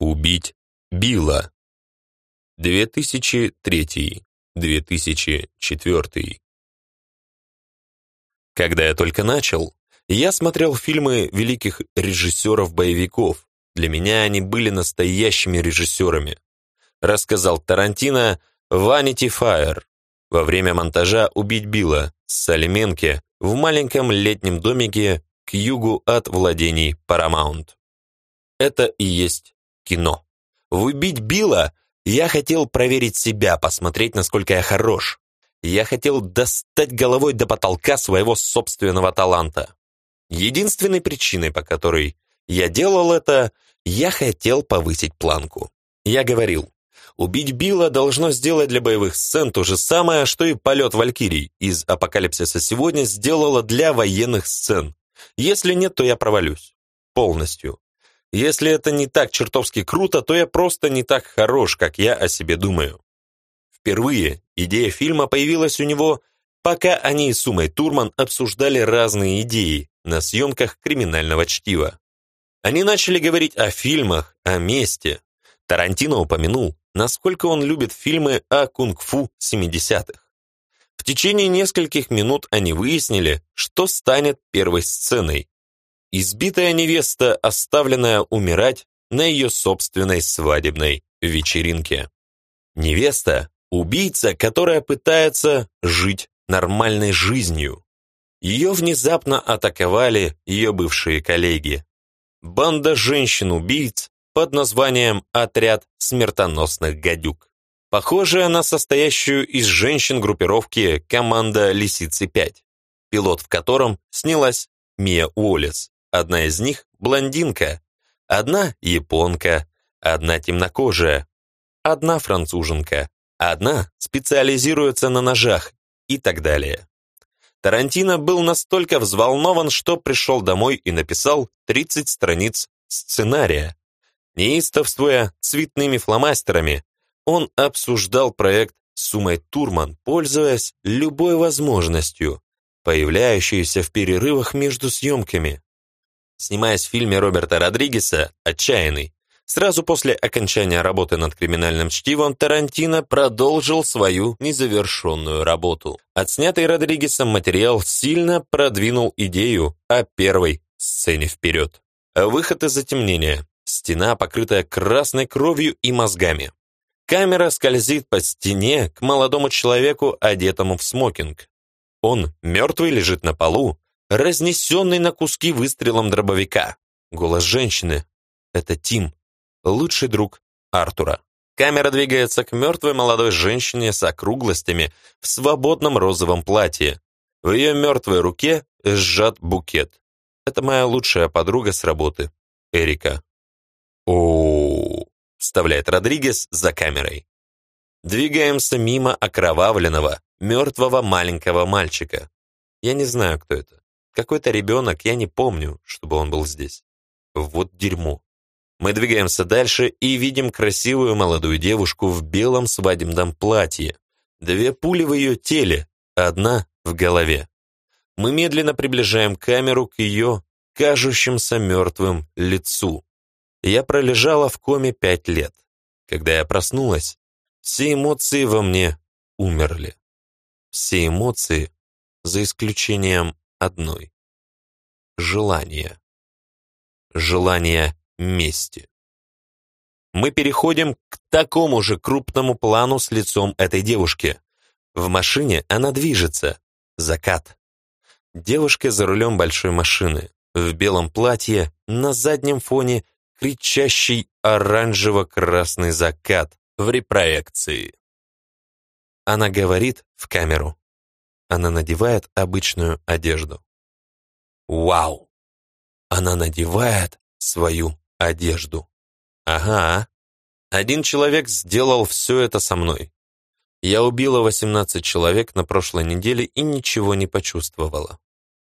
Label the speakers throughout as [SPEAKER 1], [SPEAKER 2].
[SPEAKER 1] Убить Билла. 2003-2004. Когда я только начал, я смотрел фильмы великих режиссеров-боевиков. Для меня они были настоящими режиссерами. Рассказал Тарантино «Vanity Fair». Во время монтажа «Убить Билла» с Салименке в маленьком летнем домике к югу от владений Paramount. Это и есть кино. В «Убить Билла» я хотел проверить себя, посмотреть, насколько я хорош. Я хотел достать головой до потолка своего собственного таланта. Единственной причиной, по которой я делал это, я хотел повысить планку. Я говорил, убить Билла должно сделать для боевых сцен то же самое, что и полет Валькирий из «Апокалипсиса сегодня» сделала для военных сцен. Если нет, то я провалюсь. Полностью. Если это не так чертовски круто, то я просто не так хорош, как я о себе думаю. Впервые идея фильма появилась у него, пока они с Умой Турман обсуждали разные идеи на съемках криминального чтива. Они начали говорить о фильмах, о месте. Тарантино упомянул, насколько он любит фильмы о кунг-фу 70-х. В течение нескольких минут они выяснили, что станет первой сценой, Избитая невеста, оставленная умирать на ее собственной свадебной вечеринке. Невеста – убийца, которая пытается жить нормальной жизнью. Ее внезапно атаковали ее бывшие коллеги. Банда женщин-убийц под названием «Отряд смертоносных гадюк». Похожая на состоящую из женщин группировки команда «Лисицы-5», пилот в котором снялась Мия Уоллес. Одна из них – блондинка, одна – японка, одна темнокожая, одна француженка, одна специализируется на ножах и так далее. Тарантино был настолько взволнован, что пришел домой и написал 30 страниц сценария. Неистовствуя цветными фломастерами, он обсуждал проект с Сумой Турман, пользуясь любой возможностью, появляющейся в перерывах между съемками. Снимаясь в фильме Роберта Родригеса «Отчаянный», сразу после окончания работы над криминальным чтивом Тарантино продолжил свою незавершенную работу. Отснятый Родригесом материал сильно продвинул идею о первой сцене вперед. Выход из затемнения. Стена, покрытая красной кровью и мозгами. Камера скользит по стене к молодому человеку, одетому в смокинг. Он мертвый лежит на полу, разнесенный на куски выстрелом дробовика. Голос женщины. Это Тим, лучший друг Артура. Камера двигается к мертвой молодой женщине с округлостями в свободном розовом платье. В ее мертвой руке сжат букет. Это моя лучшая подруга с работы, Эрика. о вставляет Родригес за камерой. Двигаемся мимо окровавленного, мертвого маленького мальчика. Я не знаю, кто это. Какой-то ребенок, я не помню, чтобы он был здесь. Вот дерьмо. Мы двигаемся дальше и видим красивую молодую девушку в белом свадебном платье. Две пули в ее теле, одна в голове. Мы медленно приближаем камеру к ее кажущимся мертвым лицу. Я пролежала в коме пять лет. Когда я проснулась, все эмоции во мне умерли. Все эмоции, за исключением одной. Желание. Желание мести. Мы переходим к такому же крупному плану с лицом этой девушки. В машине она движется. Закат. Девушка за рулем большой машины, в белом платье, на заднем фоне кричащий оранжево-красный закат в репроекции. Она говорит в камеру. Она надевает обычную одежду. Вау! Она надевает свою одежду. Ага. Один человек сделал все это со мной. Я убила 18 человек на прошлой неделе и ничего не почувствовала.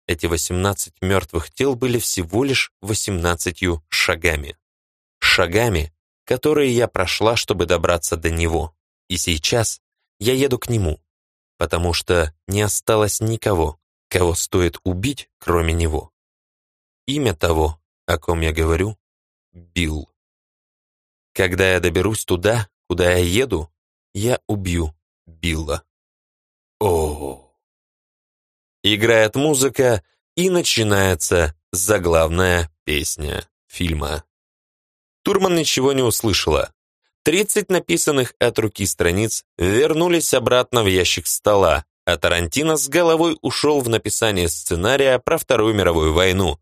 [SPEAKER 1] Эти 18 мертвых тел были всего лишь 18 шагами. Шагами, которые я прошла, чтобы добраться до него. И сейчас я еду к нему потому что не осталось никого, кого стоит убить, кроме него. Имя того, о ком я говорю, Билл. Когда я доберусь туда, куда я еду, я убью Билла. О. Играет музыка, и начинается заглавная песня фильма. Турман ничего не услышала. Тридцать написанных от руки страниц вернулись обратно в ящик стола, а Тарантино с головой ушел в написание сценария про Вторую мировую войну.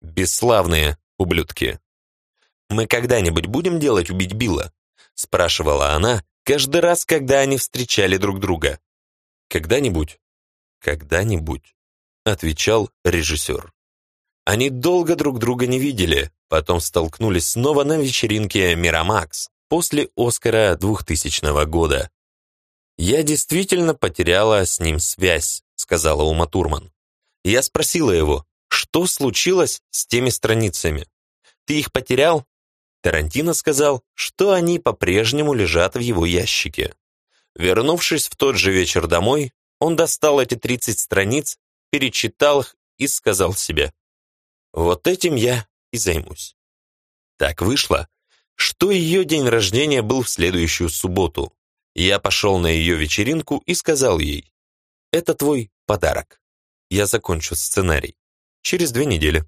[SPEAKER 1] Бесславные ублюдки. «Мы когда-нибудь будем делать «Убить Билла»?» спрашивала она каждый раз, когда они встречали друг друга. «Когда-нибудь?» «Когда-нибудь», отвечал режиссер. Они долго друг друга не видели, потом столкнулись снова на вечеринке «Мирамакс» после «Оскара» 2000 года. «Я действительно потеряла с ним связь», — сказала Ума Турман. Я спросила его, что случилось с теми страницами? Ты их потерял? Тарантино сказал, что они по-прежнему лежат в его ящике. Вернувшись в тот же вечер домой, он достал эти 30 страниц, перечитал их и сказал себе, «Вот этим я и займусь». Так вышло, что ее день рождения был в следующую субботу. Я пошел на ее вечеринку и сказал ей, «Это твой подарок. Я закончу сценарий. Через две недели».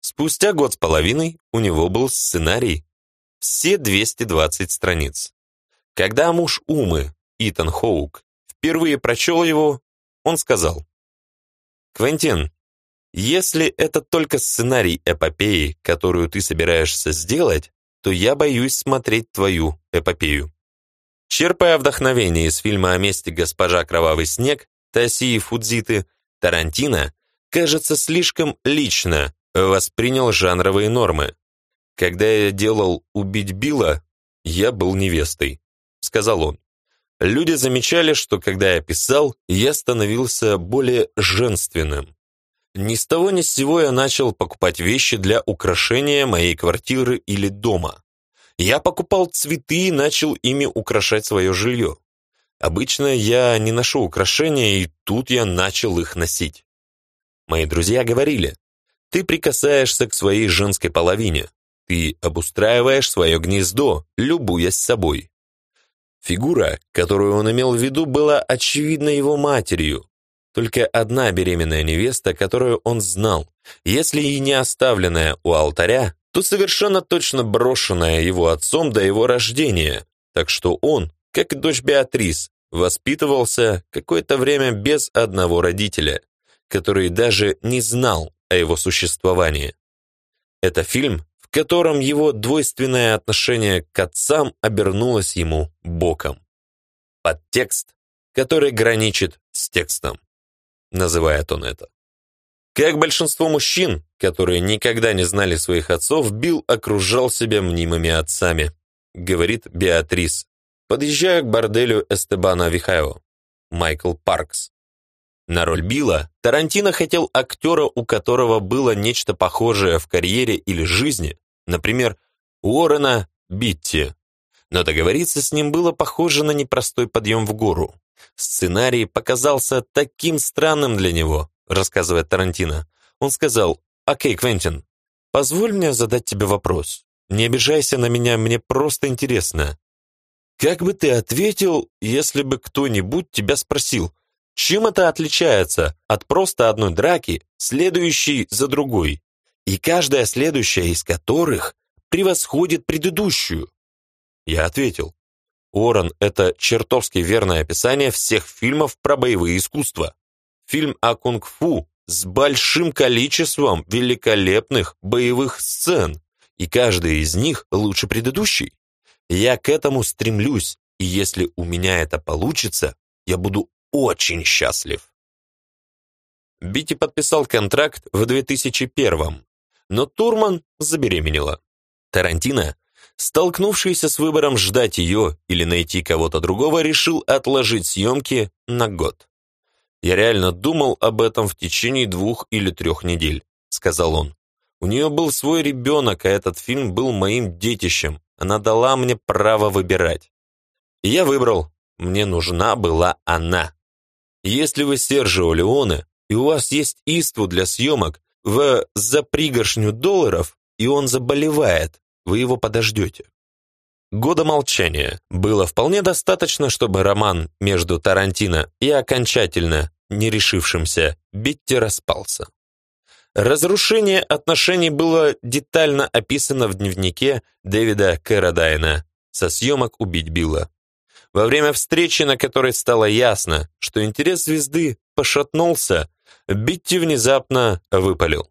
[SPEAKER 1] Спустя год с половиной у него был сценарий. Все 220 страниц. Когда муж Умы, Итан Хоук, впервые прочел его, он сказал, «Квентин, если это только сценарий эпопеи, которую ты собираешься сделать, то я боюсь смотреть твою эпопею». Черпая вдохновение из фильма о месте госпожа Кровавый снег Тасии Фудзиты, Тарантино, кажется, слишком лично воспринял жанровые нормы. Когда я делал «Убить Билла», я был невестой, сказал он. Люди замечали, что когда я писал, я становился более женственным. Ни с того ни с сего я начал покупать вещи для украшения моей квартиры или дома. Я покупал цветы и начал ими украшать свое жилье. Обычно я не ношу украшения, и тут я начал их носить. Мои друзья говорили, ты прикасаешься к своей женской половине, ты обустраиваешь свое гнездо, любуясь собой. Фигура, которую он имел в виду, была очевидно его матерью. Только одна беременная невеста, которую он знал, если и не оставленная у алтаря, то совершенно точно брошенная его отцом до его рождения, так что он, как и дочь Беатрис, воспитывался какое-то время без одного родителя, который даже не знал о его существовании. Это фильм, в котором его двойственное отношение к отцам обернулось ему боком. Подтекст, который граничит с текстом, называет он это. Как большинство мужчин, которые никогда не знали своих отцов, Билл окружал себя мнимыми отцами, говорит Беатрис, подъезжая к борделю Эстебана Вихао, Майкл Паркс. На роль Билла Тарантино хотел актера, у которого было нечто похожее в карьере или жизни, например, Уоррена Битти. Но договориться с ним было похоже на непростой подъем в гору. Сценарий показался таким странным для него, рассказывает Тарантино. Он сказал, «Окей, Квентин, позволь мне задать тебе вопрос. Не обижайся на меня, мне просто интересно. Как бы ты ответил, если бы кто-нибудь тебя спросил, чем это отличается от просто одной драки, следующей за другой, и каждая следующая из которых превосходит предыдущую? Я ответил, Оран — это чертовски верное описание всех фильмов про боевые искусства. Фильм о кунг-фу с большим количеством великолепных боевых сцен, и каждая из них лучше предыдущей. Я к этому стремлюсь, и если у меня это получится, я буду очень счастлив. Бити подписал контракт в 2001 но Турман забеременела. Тарантино, столкнувшийся с выбором ждать ее или найти кого-то другого, решил отложить съемки на год. «Я реально думал об этом в течение двух или трех недель», — сказал он. «У нее был свой ребенок, а этот фильм был моим детищем. Она дала мне право выбирать. И я выбрал. Мне нужна была она. Если вы Сержио Леоне, и у вас есть иству для съемок в за пригоршню долларов, и он заболевает, вы его подождете. года молчания было вполне достаточно, чтобы роман между Тарантино и окончательно не решившимся Битти распался. Разрушение отношений было детально описано в дневнике Дэвида Кэродайна со съемок «Убить Билла». Во время встречи, на которой стало ясно, что интерес звезды пошатнулся, Битти внезапно выпалил.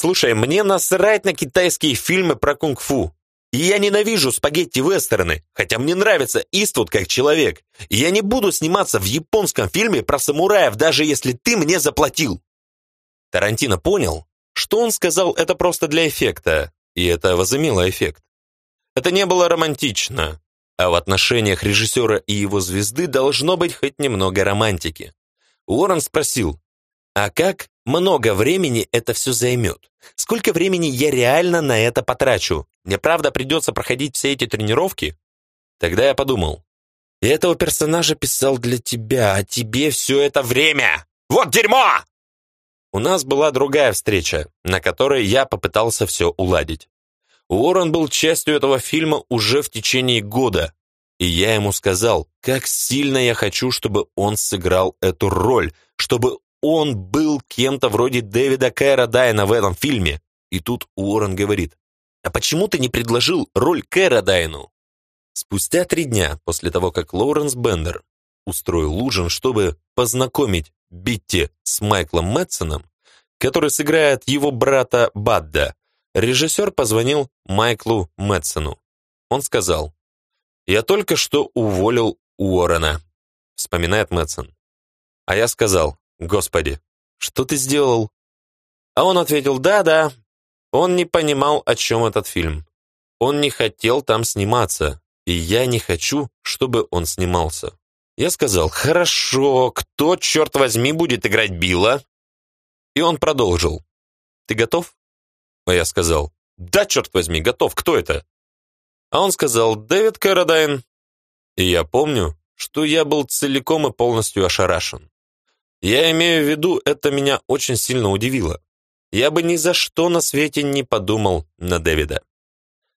[SPEAKER 1] «Слушай, мне насрать на китайские фильмы про кунг-фу. И я ненавижу спагетти-вестерны, хотя мне нравится Иствуд как человек. И я не буду сниматься в японском фильме про самураев, даже если ты мне заплатил». Тарантино понял, что он сказал это просто для эффекта, и это возымело эффект. Это не было романтично, а в отношениях режиссера и его звезды должно быть хоть немного романтики. Уоррен спросил, а как много времени это все займет? Сколько времени я реально на это потрачу? Мне правда придется проходить все эти тренировки? Тогда я подумал, я этого персонажа писал для тебя, а тебе все это время! Вот дерьмо! У нас была другая встреча, на которой я попытался все уладить. Уоррен был частью этого фильма уже в течение года, и я ему сказал, как сильно я хочу, чтобы он сыграл эту роль, чтобы он был кем-то вроде Дэвида Кэра Дайна в этом фильме. И тут Уоррен говорит, а почему ты не предложил роль Кэра Дайну? Спустя три дня после того, как Лоуренс Бендер устроил ужин, чтобы познакомить Битти с Майклом Мэтсоном, который сыграет его брата Бадда, режиссер позвонил Майклу Мэтсону. Он сказал, «Я только что уволил Уоррена», — вспоминает Мэтсон. А я сказал, «Господи, что ты сделал?» А он ответил, «Да-да». Он не понимал, о чем этот фильм. Он не хотел там сниматься, и я не хочу, чтобы он снимался. Я сказал, «Хорошо, кто, черт возьми, будет играть Билла?» И он продолжил, «Ты готов?» А я сказал, «Да, черт возьми, готов, кто это?» А он сказал, «Дэвид Кэродайн». И я помню, что я был целиком и полностью ошарашен. Я имею в виду, это меня очень сильно удивило. Я бы ни за что на свете не подумал на Дэвида.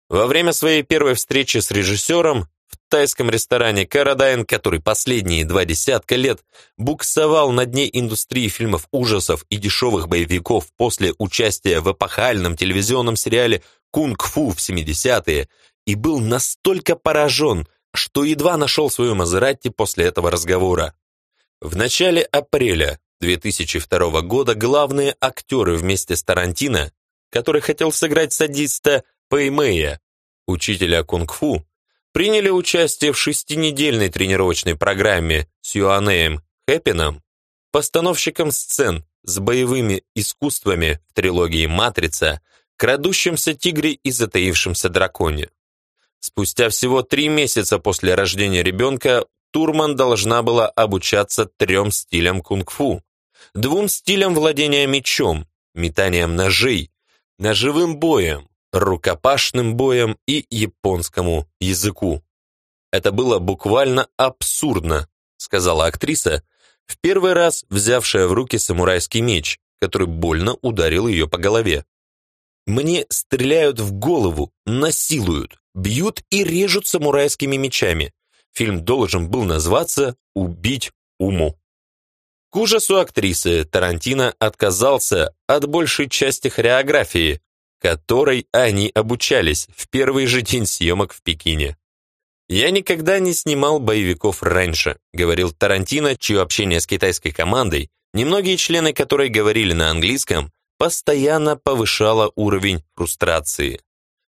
[SPEAKER 1] Во время своей первой встречи с режиссером в тайском ресторане «Карадайн», который последние два десятка лет буксовал на дне индустрии фильмов ужасов и дешевых боевиков после участия в эпохальном телевизионном сериале «Кунг-фу» в 70-е, и был настолько поражен, что едва нашел свою Мазератти после этого разговора. В начале апреля 2002 года главные актеры вместе с Тарантино, который хотел сыграть садиста Пэймэя, учителя кунг-фу, приняли участие в шестинедельной тренировочной программе с Юанеем Хэппином, постановщиком сцен с боевыми искусствами в трилогии «Матрица», крадущемся тигре и затаившемся драконе. Спустя всего три месяца после рождения ребенка Турман должна была обучаться трем стилям кунг-фу. Двум стилям владения мечом, метанием ножей, ножевым боем, рукопашным боем и японскому языку. Это было буквально абсурдно, сказала актриса, в первый раз взявшая в руки самурайский меч, который больно ударил ее по голове. Мне стреляют в голову, насилуют, бьют и режут самурайскими мечами. Фильм должен был назваться «Убить уму». К ужасу актрисы Тарантино отказался от большей части хореографии, которой они обучались в первый же день съемок в Пекине. «Я никогда не снимал боевиков раньше», говорил Тарантино, чье общение с китайской командой, немногие члены которой говорили на английском, постоянно повышало уровень фрустрации.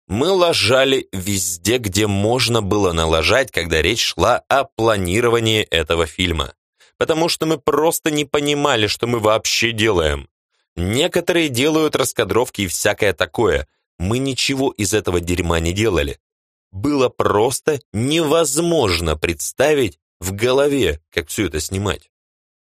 [SPEAKER 1] Мы ложали везде, где можно было налажать, когда речь шла о планировании этого фильма. Потому что мы просто не понимали, что мы вообще делаем. Некоторые делают раскадровки и всякое такое. Мы ничего из этого дерьма не делали. Было просто невозможно представить в голове, как все это снимать.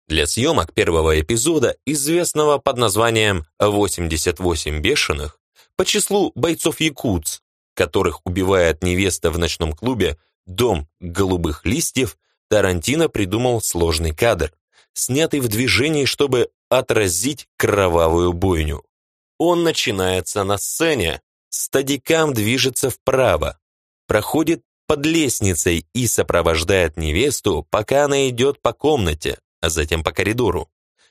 [SPEAKER 1] Для съемок первого эпизода, известного под названием «88 бешеных», по числу бойцов якутс, которых убивает невеста в ночном клубе «Дом голубых листьев», Тарантино придумал сложный кадр, снятый в движении, чтобы отразить кровавую бойню. Он начинается на сцене, стадикам движется вправо, проходит под лестницей и сопровождает невесту, пока она идет по комнате, а затем по коридору.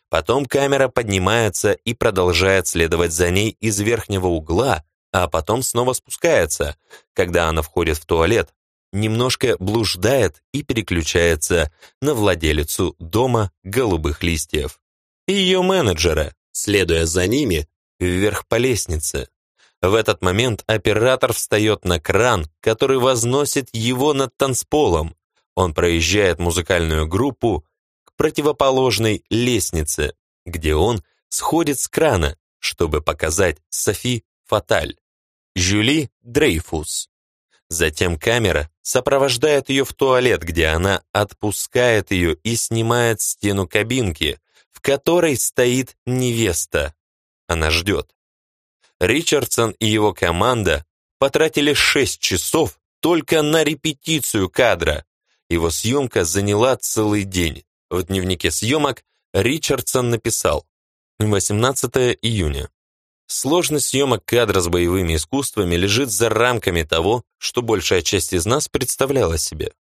[SPEAKER 1] Потом камера поднимается и продолжает следовать за ней из верхнего угла, а потом снова спускается, когда она входит в туалет, немножко блуждает и переключается на владелицу дома голубых листьев и ее менеджера, следуя за ними вверх по лестнице. В этот момент оператор встает на кран, который возносит его над танцполом. Он проезжает музыкальную группу противоположной лестнице, где он сходит с крана, чтобы показать Софи Фаталь, Жюли Дрейфус. Затем камера сопровождает ее в туалет, где она отпускает ее и снимает стену кабинки, в которой стоит невеста. Она ждет. Ричардсон и его команда потратили 6 часов только на репетицию кадра. Его съемка заняла целый день. В дневнике съемок Ричардсон написал 18 июня. Сложность съемок кадра с боевыми искусствами лежит за рамками того, что большая часть из нас представляла себе.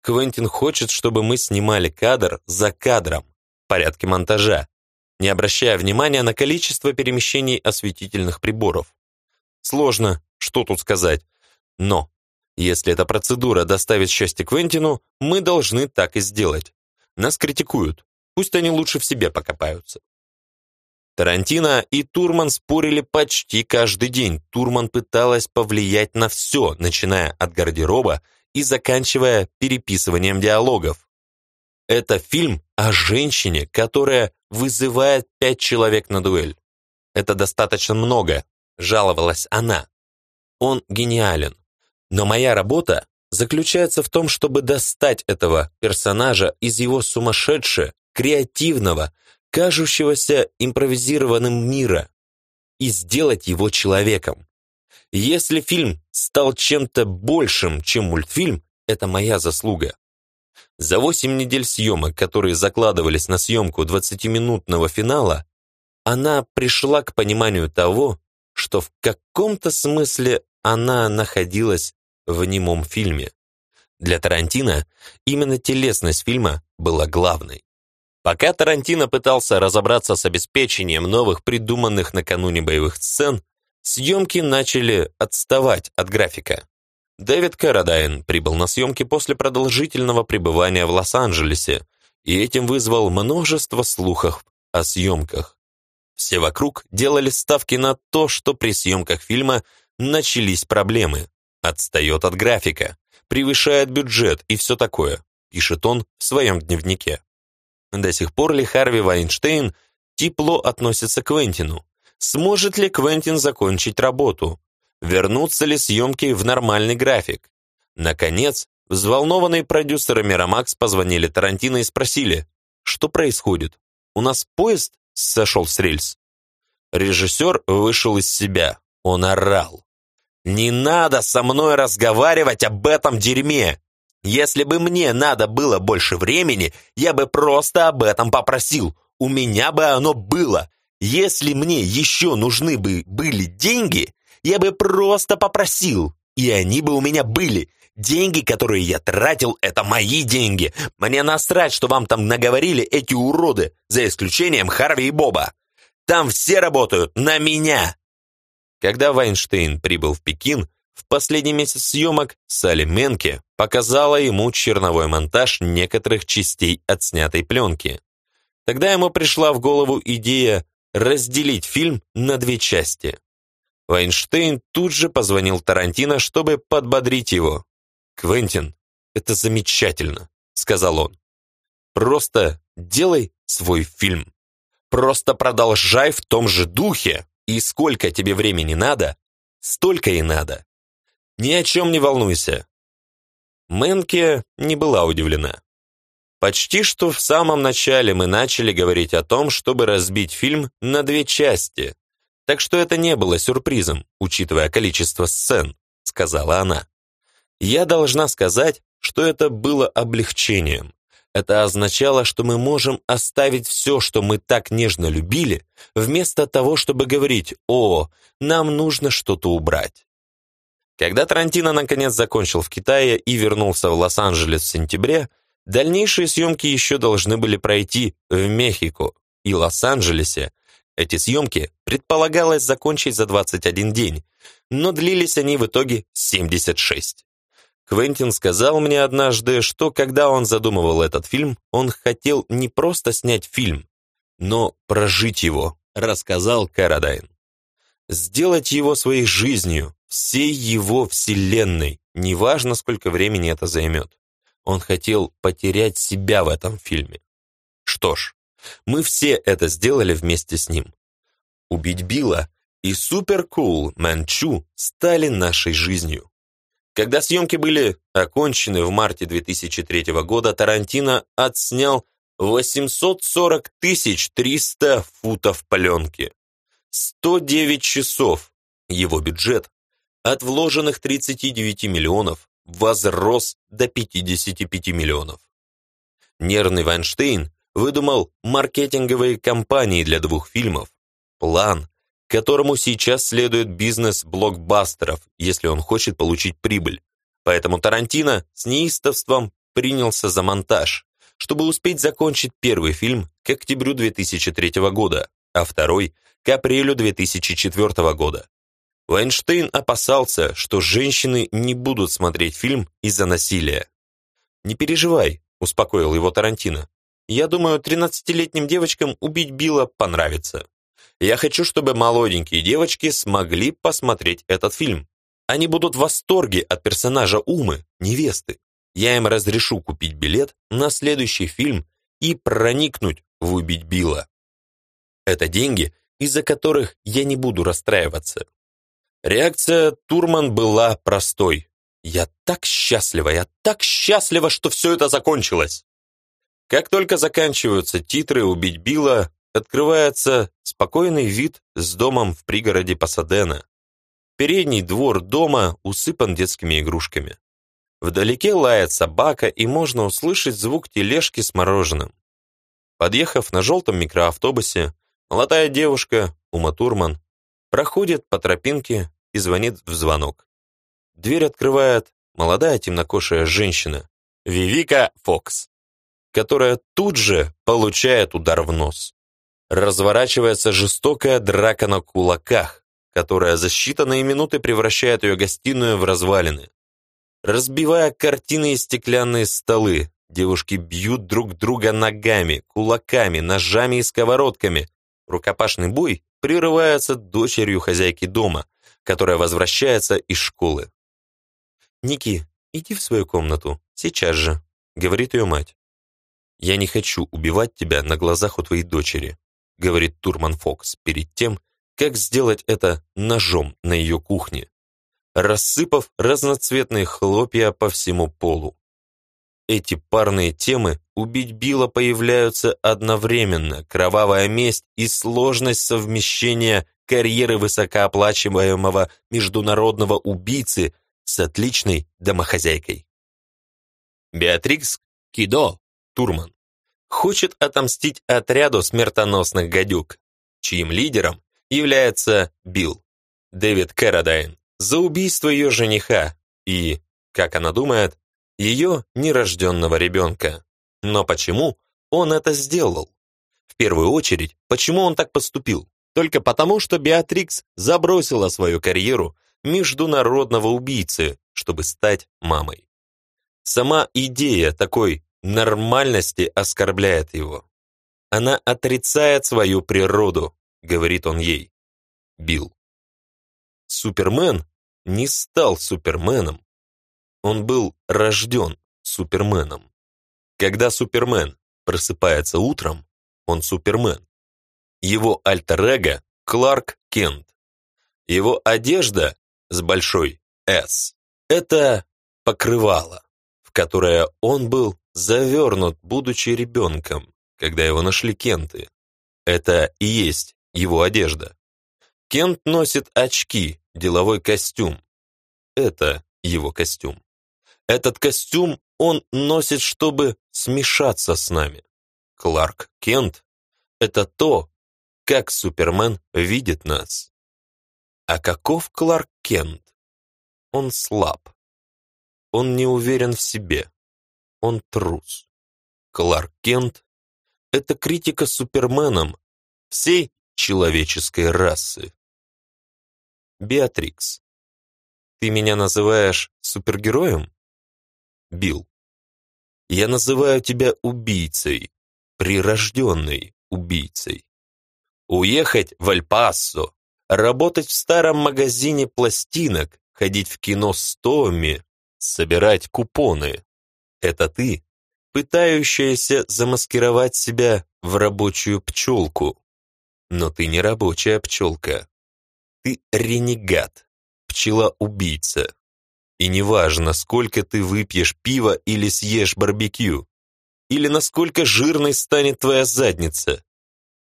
[SPEAKER 1] Квентин хочет, чтобы мы снимали кадр за кадром, в порядке монтажа, не обращая внимания на количество перемещений осветительных приборов. Сложно, что тут сказать. Но, если эта процедура доставит счастье Квентину, мы должны так и сделать. Нас критикуют, пусть они лучше в себе покопаются. Тарантино и Турман спорили почти каждый день. Турман пыталась повлиять на все, начиная от гардероба и заканчивая переписыванием диалогов. Это фильм о женщине, которая вызывает пять человек на дуэль. Это достаточно много, жаловалась она. Он гениален. Но моя работа заключается в том, чтобы достать этого персонажа из его сумасшедшего, креативного, кажущегося импровизированным мира и сделать его человеком. Если фильм стал чем-то большим, чем мультфильм, это моя заслуга. За 8 недель съемок, которые закладывались на съемку 20-минутного финала, она пришла к пониманию того, что в каком-то смысле она находилась в немом фильме. Для Тарантино именно телесность фильма была главной. Пока Тарантино пытался разобраться с обеспечением новых придуманных накануне боевых сцен, съемки начали отставать от графика. Дэвид Кэродайн прибыл на съемки после продолжительного пребывания в Лос-Анджелесе, и этим вызвал множество слухов о съемках. Все вокруг делали ставки на то, что при съемках фильма начались проблемы. Отстает от графика, превышает бюджет и все такое, пишет он в своем дневнике. До сих пор ли Харви Вайнштейн тепло относится к Квентину? Сможет ли Квентин закончить работу? Вернутся ли съемки в нормальный график? Наконец, взволнованные продюсеры Мирамакс позвонили Тарантино и спросили, что происходит? У нас поезд сошел с рельс? Режиссер вышел из себя. Он орал. «Не надо со мной разговаривать об этом дерьме! Если бы мне надо было больше времени, я бы просто об этом попросил. У меня бы оно было. Если мне еще нужны бы были деньги, я бы просто попросил. И они бы у меня были. Деньги, которые я тратил, это мои деньги. Мне насрать, что вам там наговорили эти уроды, за исключением Харви и Боба. Там все работают на меня. Когда Вайнштейн прибыл в Пекин, в последний месяц съемок Салли Менке показала ему черновой монтаж некоторых частей отснятой пленки. Тогда ему пришла в голову идея разделить фильм на две части. Вайнштейн тут же позвонил Тарантино, чтобы подбодрить его. «Квентин, это замечательно», — сказал он. «Просто делай свой фильм. Просто продолжай в том же духе, и сколько тебе времени надо, столько и надо. Ни о чем не волнуйся». Мэнке не была удивлена. Почти что в самом начале мы начали говорить о том, чтобы разбить фильм на две части, так что это не было сюрпризом, учитывая количество сцен, сказала она. Я должна сказать, что это было облегчением. Это означало, что мы можем оставить все, что мы так нежно любили, вместо того, чтобы говорить «О, нам нужно что-то убрать». Когда Тарантино наконец закончил в Китае и вернулся в Лос-Анджелес в сентябре, дальнейшие съемки еще должны были пройти в Мехико и Лос-Анджелесе. Эти съемки предполагалось закончить за 21 день, но длились они в итоге 76. Квентин сказал мне однажды, что когда он задумывал этот фильм, он хотел не просто снять фильм, но прожить его, рассказал Карадайн. Сделать его своей жизнью, всей его вселенной, неважно, сколько времени это займет. Он хотел потерять себя в этом фильме. Что ж, мы все это сделали вместе с ним. Убить Билла и Супер Кул Манчу стали нашей жизнью. Когда съемки были окончены в марте 2003 года, Тарантино отснял 840 300 футов пленки. 109 часов. Его бюджет от вложенных 39 миллионов возрос до 55 миллионов. Нервный Вайнштейн выдумал маркетинговые кампании для двух фильмов, план, которому сейчас следует бизнес блокбастеров, если он хочет получить прибыль. Поэтому Тарантино с неистовством принялся за монтаж, чтобы успеть закончить первый фильм к октябрю 2003 года, а второй – к апрелю 2004 года. Вайнштейн опасался, что женщины не будут смотреть фильм из-за насилия. «Не переживай», – успокоил его Тарантино. «Я думаю, 13-летним девочкам убить Билла понравится». Я хочу, чтобы молоденькие девочки смогли посмотреть этот фильм. Они будут в восторге от персонажа Умы, невесты. Я им разрешу купить билет на следующий фильм и проникнуть в «Убить Билла». Это деньги, из-за которых я не буду расстраиваться. Реакция Турман была простой. «Я так счастлива, я так счастлива, что все это закончилось!» Как только заканчиваются титры «Убить Билла», открывается спокойный вид с домом в пригороде Пасадена. Передний двор дома усыпан детскими игрушками. Вдалеке лает собака, и можно услышать звук тележки с мороженым. Подъехав на желтом микроавтобусе, молодая девушка, Ума Турман, проходит по тропинке и звонит в звонок. Дверь открывает молодая темнокожая женщина, Вивика Фокс, которая тут же получает удар в нос разворачивается жестокая драка на кулаках, которая за считанные минуты превращает ее гостиную в развалины. Разбивая картины и стеклянные столы, девушки бьют друг друга ногами, кулаками, ножами и сковородками. Рукопашный бой прерывается дочерью хозяйки дома, которая возвращается из школы. «Ники, иди в свою комнату, сейчас же», — говорит ее мать. «Я не хочу убивать тебя на глазах у твоей дочери говорит Турман Фокс перед тем, как сделать это ножом на ее кухне, рассыпав разноцветные хлопья по всему полу. Эти парные темы «Убить Билла» появляются одновременно, кровавая месть и сложность совмещения карьеры высокооплачиваемого международного убийцы с отличной домохозяйкой. Беатрикс Кидо Турман хочет отомстить отряду смертоносных гадюк, чьим лидером является Билл, Дэвид Кэродайн, за убийство ее жениха и, как она думает, ее нерожденного ребенка. Но почему он это сделал? В первую очередь, почему он так поступил? Только потому, что Беатрикс забросила свою карьеру международного убийцы, чтобы стать мамой. Сама идея такой нормальности оскорбляет его. Она отрицает свою природу, говорит он ей. Билл. Супермен не стал Суперменом. Он был рожден Суперменом. Когда Супермен просыпается утром, он Супермен. Его альтер-эго – Кларк Кент. Его одежда с большой «С» – это покрывало, в которое он был завернут, будучи ребенком, когда его нашли Кенты. Это и есть его одежда. Кент носит очки, деловой костюм. Это его костюм. Этот костюм он носит, чтобы смешаться с нами. Кларк Кент — это то, как Супермен видит нас. А каков Кларк Кент? Он слаб. Он не уверен в себе. Он трус. Кларк Кент — это критика Суперменом всей человеческой расы. Беатрикс. Ты меня называешь супергероем? Билл. Я называю тебя убийцей, прирожденной убийцей. Уехать в Альпассо, работать в старом магазине пластинок, ходить в кино с Томми, собирать купоны. Это ты, пытающаяся замаскировать себя в рабочую пчелку. Но ты не рабочая пчелка. Ты ренегат, пчела-убийца. И неважно, сколько ты выпьешь пива или съешь барбекю, или насколько жирной станет твоя задница,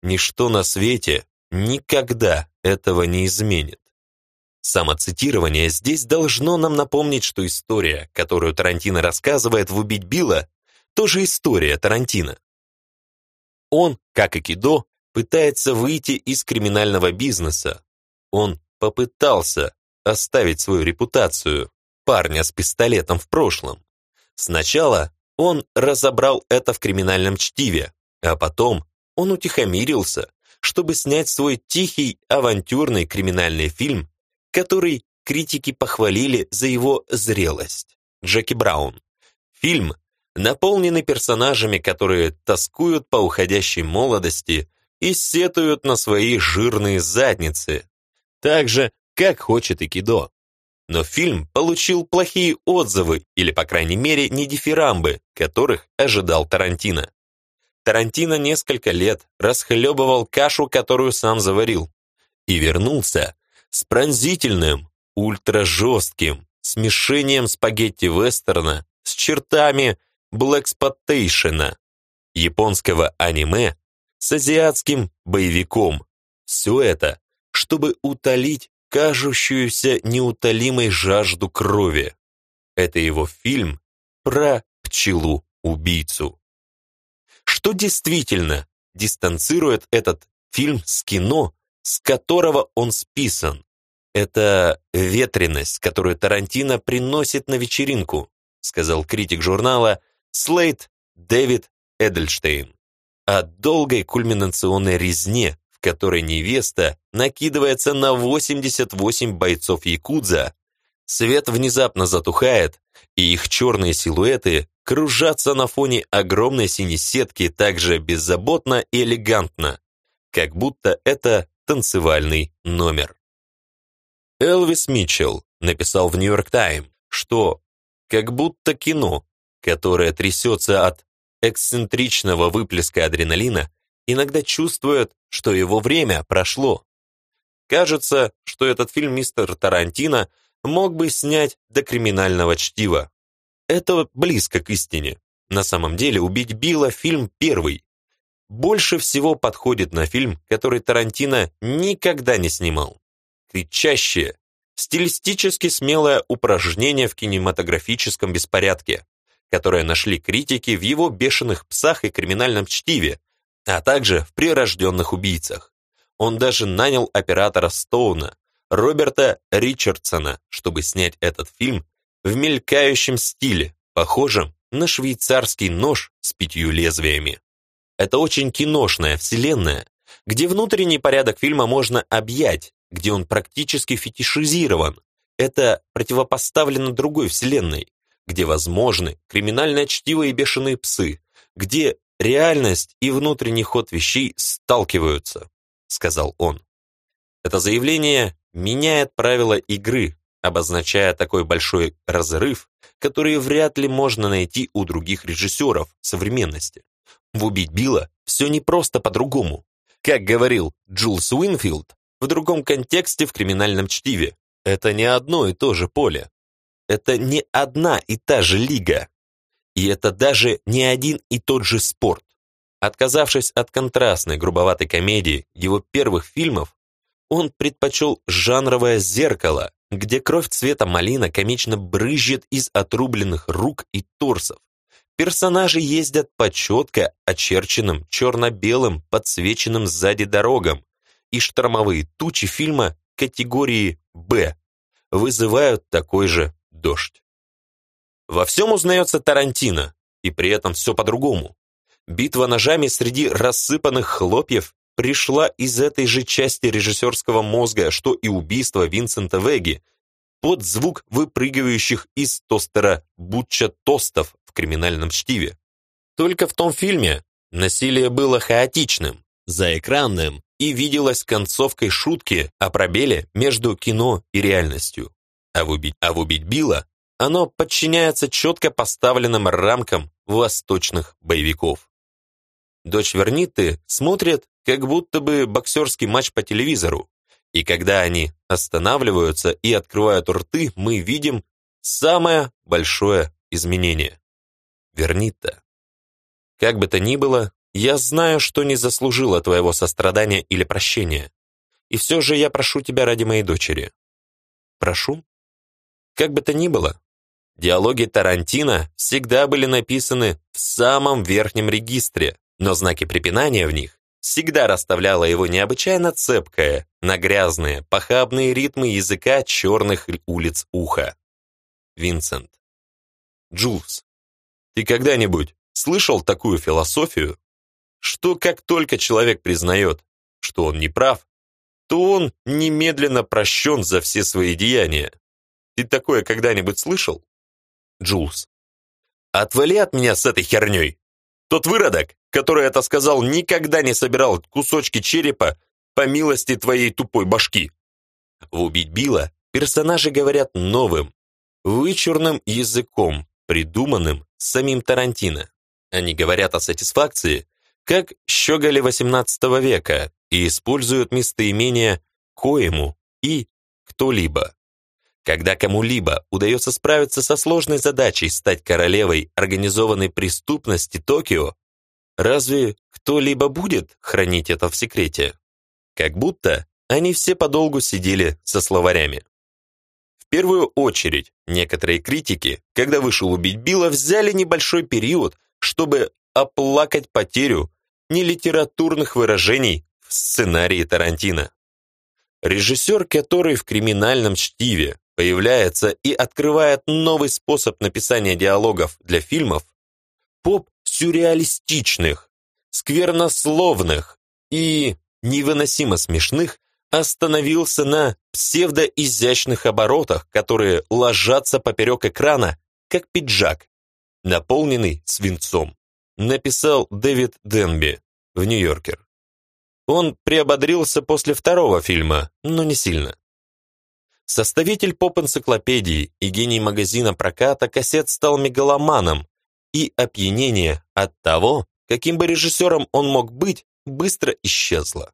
[SPEAKER 1] ничто на свете никогда этого не изменит. Самоцитирование здесь должно нам напомнить, что история, которую Тарантино рассказывает в «Убить Билла», тоже история Тарантино. Он, как и Кидо, пытается выйти из криминального бизнеса. Он попытался оставить свою репутацию парня с пистолетом в прошлом. Сначала он разобрал это в криминальном чтиве, а потом он утихомирился, чтобы снять свой тихий, авантюрный криминальный фильм, который критики похвалили за его зрелость. Джеки Браун. Фильм, наполненный персонажами, которые тоскуют по уходящей молодости и сетуют на свои жирные задницы, так же, как хочет и Кидо. Но фильм получил плохие отзывы, или, по крайней мере, не дифирамбы, которых ожидал Тарантино. Тарантино несколько лет расхлебывал кашу, которую сам заварил, и вернулся с пронзительным, ультражестким смешением спагетти-вестерна с чертами блэкспоттейшена, японского аниме с азиатским боевиком. Все это, чтобы утолить кажущуюся неутолимой жажду крови. Это его фильм про пчелу-убийцу. Что действительно дистанцирует этот фильм с кино, с которого он списан? Это ветренность, которую Тарантино приносит на вечеринку, сказал критик журнала Слейт Дэвид Эдельштейн. О долгой кульминационной резне, в которой невеста накидывается на 88 бойцов Якудза, свет внезапно затухает, и их черные силуэты кружатся на фоне огромной синей сетки так же беззаботно и элегантно, как будто это танцевальный номер. Элвис Митчелл написал в «Нью-Йорк Тайм», что как будто кино, которое трясется от эксцентричного выплеска адреналина, иногда чувствует, что его время прошло. Кажется, что этот фильм мистер Тарантино мог бы снять до криминального чтива. Это близко к истине. На самом деле «Убить Билла» фильм первый. Больше всего подходит на фильм, который Тарантино никогда не снимал. Кричащее, стилистически смелое упражнение в кинематографическом беспорядке, которое нашли критики в его «Бешеных псах» и «Криминальном чтиве», а также в «Прирожденных убийцах». Он даже нанял оператора Стоуна, Роберта Ричардсона, чтобы снять этот фильм в мелькающем стиле, похожем на швейцарский нож с пятью лезвиями. Это очень киношная вселенная, где внутренний порядок фильма можно объять, где он практически фетишизирован. Это противопоставлено другой вселенной, где возможны криминальное чтиво и бешеные псы, где реальность и внутренний ход вещей сталкиваются, сказал он. Это заявление меняет правила игры, обозначая такой большой разрыв, который вряд ли можно найти у других режиссеров современности. В «Убить Билла» все не просто по-другому. Как говорил Джулс Уинфилд, в другом контексте в криминальном чтиве. Это не одно и то же поле. Это не одна и та же лига. И это даже не один и тот же спорт. Отказавшись от контрастной грубоватой комедии его первых фильмов, он предпочел жанровое зеркало, где кровь цвета малина комично брызжет из отрубленных рук и торсов. Персонажи ездят по четко очерченным черно-белым подсвеченным сзади дорогам, и штормовые тучи фильма категории «Б» вызывают такой же дождь. Во всем узнается Тарантино, и при этом все по-другому. Битва ножами среди рассыпанных хлопьев пришла из этой же части режиссерского мозга, что и убийство Винсента Веги, под звук выпрыгивающих из тостера Бутча тостов в криминальном чтиве. Только в том фильме насилие было хаотичным, заэкранным и виделось концовкой шутки о пробеле между кино и реальностью. А в «Убить, а в убить Билла» оно подчиняется четко поставленным рамкам восточных боевиков. Дочь Верниты смотрит как будто бы боксерский матч по телевизору, и когда они останавливаются и открывают рты, мы видим самое большое изменение. Вернита. Как бы то ни было, я знаю, что не заслужила твоего сострадания или прощения. И все же я прошу тебя ради моей дочери. Прошу? Как бы то ни было, диалоги Тарантино всегда были написаны в самом верхнем регистре, но знаки препинания в них всегда расставляла его необычайно цепкое на грязные, похабные ритмы языка черных улиц уха. Винсент. Джулс, ты когда-нибудь слышал такую философию, что как только человек признает, что он не прав, то он немедленно прощен за все свои деяния. Ты такое когда-нибудь слышал? Джулс. Отвали от меня с этой херней. Тот выродок, который это сказал, никогда не собирал кусочки черепа по милости твоей тупой башки. В «Убить Билла» персонажи говорят новым, вычурным языком, придуманным самим Тарантино. Они говорят о сатисфакции, как щеголи XVIII века, и используют местоимения «коему» и «кто-либо». Когда кому-либо удается справиться со сложной задачей стать королевой организованной преступности Токио, разве кто-либо будет хранить это в секрете? Как будто они все подолгу сидели со словарями. Первую очередь, некоторые критики, когда вышел «Убить Билла», взяли небольшой период, чтобы оплакать потерю нелитературных выражений в сценарии Тарантино. Режиссер, который в криминальном чтиве появляется и открывает новый способ написания диалогов для фильмов, поп-сюрреалистичных, сквернословных и невыносимо смешных, остановился на псевдоизящных оборотах, которые ложатся поперек экрана, как пиджак, наполненный свинцом, написал Дэвид Денби в «Нью-Йоркер». Он приободрился после второго фильма, но не сильно. Составитель поп-энциклопедии и гений магазина проката кассет стал мегаломаном, и опьянение от того, каким бы режиссером он мог быть, быстро исчезло.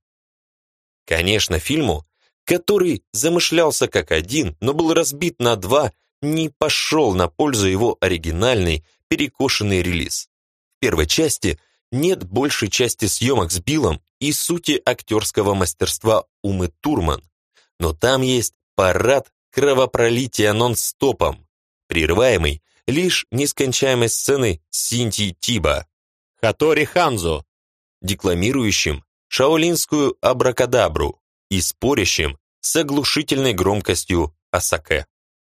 [SPEAKER 1] Конечно, фильму, который замышлялся как один, но был разбит на два, не пошел на пользу его оригинальный, перекошенный релиз. В первой части нет большей части съемок с Биллом и сути актерского мастерства Умы Турман, но там есть парад кровопролития нон-стопом, прерываемый лишь нескончаемой сценой Синти Тиба, Хатори Ханзо, декламирующим шаолинскую абракадабру и спорящим с оглушительной громкостью Асаке.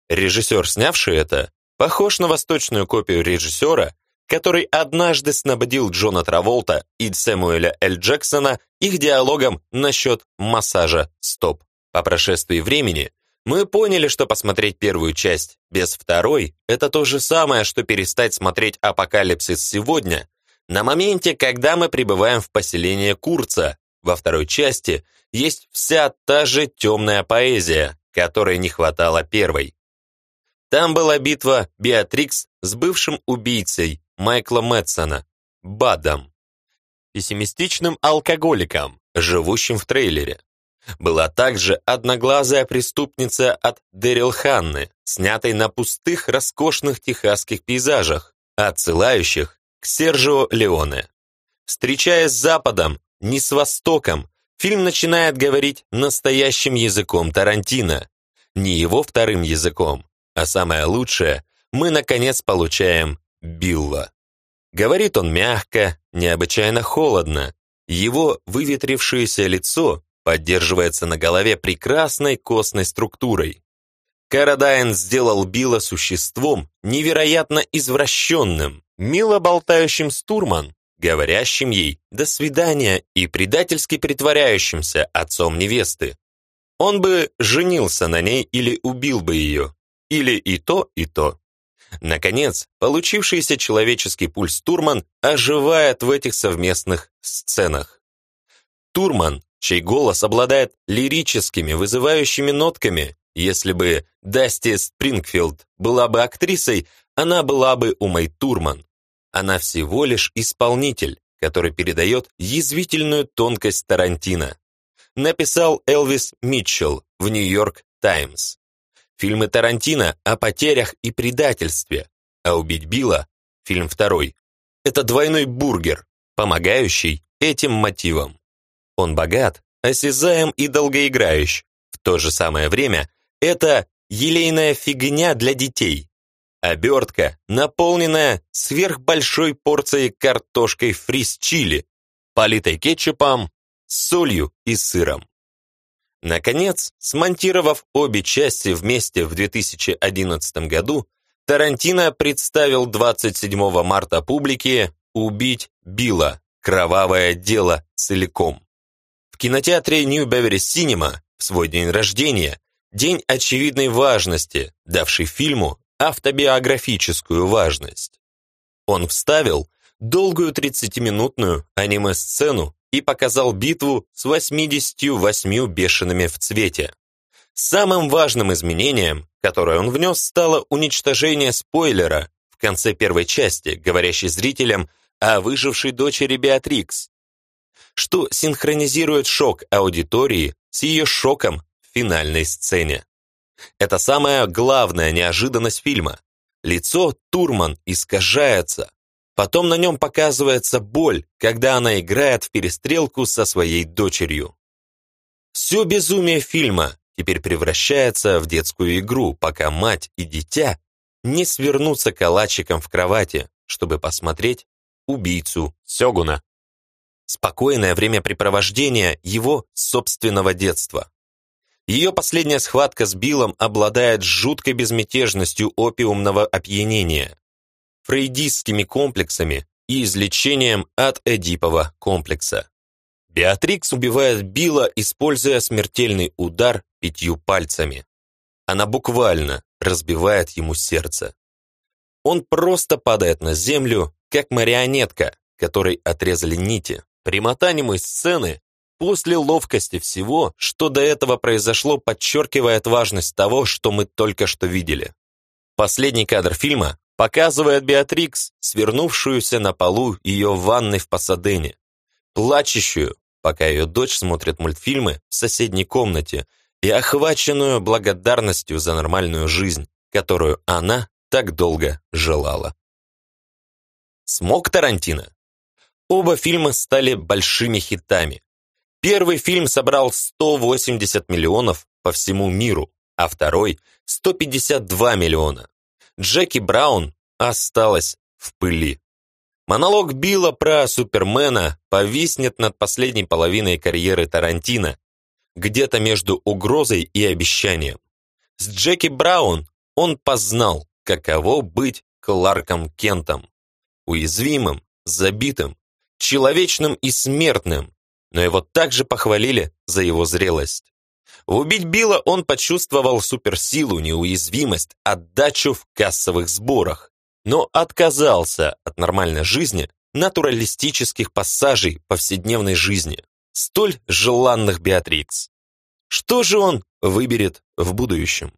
[SPEAKER 1] Режиссер, снявший это, похож на восточную копию режиссера, который однажды снабдил Джона Траволта и Сэмуэля Л. Джексона их диалогом насчет массажа «Стоп». По прошествии времени мы поняли, что посмотреть первую часть без второй – это то же самое, что перестать смотреть «Апокалипсис» сегодня, на моменте, когда мы прибываем в поселение Курца. Во второй части есть вся та же темная поэзия, которой не хватало первой. Там была битва Беатрикс с бывшим убийцей Майкла Мэтсона, Бадом, пессимистичным алкоголиком, живущим в трейлере. Была также одноглазая преступница от Дэрил Ханны, снятой на пустых, роскошных техасских пейзажах, отсылающих к Сержио Леоне. Встречаясь с Западом, не с Востоком, фильм начинает говорить настоящим языком Тарантино, не его вторым языком, а самое лучшее, мы наконец получаем Билла. Говорит он мягко, необычайно холодно. Его выветрившееся лицо поддерживается на голове прекрасной костной структурой. Карадайн сделал Билла существом невероятно извращенным, мило болтающим с Турман, говорящим ей «до свидания» и предательски притворяющимся отцом невесты. Он бы женился на ней или убил бы ее, или и то, и то. Наконец, получившийся человеческий пульс Турман оживает в этих совместных сценах. Турман, чей голос обладает лирическими, вызывающими нотками, если бы Дасти Спрингфилд была бы актрисой, она была бы Умой Турман. Она всего лишь исполнитель, который передает язвительную тонкость Тарантино. Написал Элвис Митчелл в Нью-Йорк Таймс. Фильмы Тарантино о потерях и предательстве, а «Убить Билла» — фильм второй. Это двойной бургер, помогающий этим мотивам. Он богат, осязаем и долгоиграющий. В то же самое время это елейная фигня для детей, Обертка, наполненная сверхбольшой порцией картошкой фри с чили, политой кетчупом, солью и сыром. Наконец, смонтировав обе части вместе в 2011 году, Тарантино представил 27 марта публике «Убить Билла. Кровавое дело целиком». В кинотеатре New Beverly Cinema в свой день рождения, день очевидной важности, давший фильму автобиографическую важность. Он вставил долгую 30-минутную аниме-сцену и показал битву с 88 бешеными в цвете. Самым важным изменением, которое он внес, стало уничтожение спойлера в конце первой части, говорящей зрителям о выжившей дочери Беатрикс, что синхронизирует шок аудитории с ее шоком финальной сцене. Это самая главная неожиданность фильма. Лицо Турман искажается. Потом на нем показывается боль, когда она играет в перестрелку со своей дочерью. Все безумие фильма теперь превращается в детскую игру, пока мать и дитя не свернутся калачиком в кровати, чтобы посмотреть убийцу Сёгуна. Спокойное времяпрепровождение его собственного детства. Ее последняя схватка с Биллом обладает жуткой безмятежностью опиумного опьянения, фрейдистскими комплексами и излечением от Эдипова комплекса. Беатрикс убивает Билла, используя смертельный удар пятью пальцами. Она буквально разбивает ему сердце. Он просто падает на землю, как марионетка, которой отрезали нити. Прямота немой сцены После ловкости всего, что до этого произошло, подчеркивает важность того, что мы только что видели. Последний кадр фильма показывает Беатрикс, свернувшуюся на полу ее ванной в Пасадене, плачущую, пока ее дочь смотрит мультфильмы в соседней комнате и охваченную благодарностью за нормальную жизнь, которую она так долго желала. Смог Тарантино? Оба фильма стали большими хитами, Первый фильм собрал 180 миллионов по всему миру, а второй – 152 миллиона. Джеки Браун осталась в пыли. Монолог Билла про Супермена повиснет над последней половиной карьеры Тарантино, где-то между угрозой и обещанием. С Джеки Браун он познал, каково быть Кларком Кентом. Уязвимым, забитым, человечным и смертным, но его также похвалили за его зрелость. В «Убить Билла» он почувствовал суперсилу, неуязвимость, отдачу в кассовых сборах, но отказался от нормальной жизни, натуралистических пассажей повседневной жизни, столь желанных Беатрикс. Что же он выберет в будущем?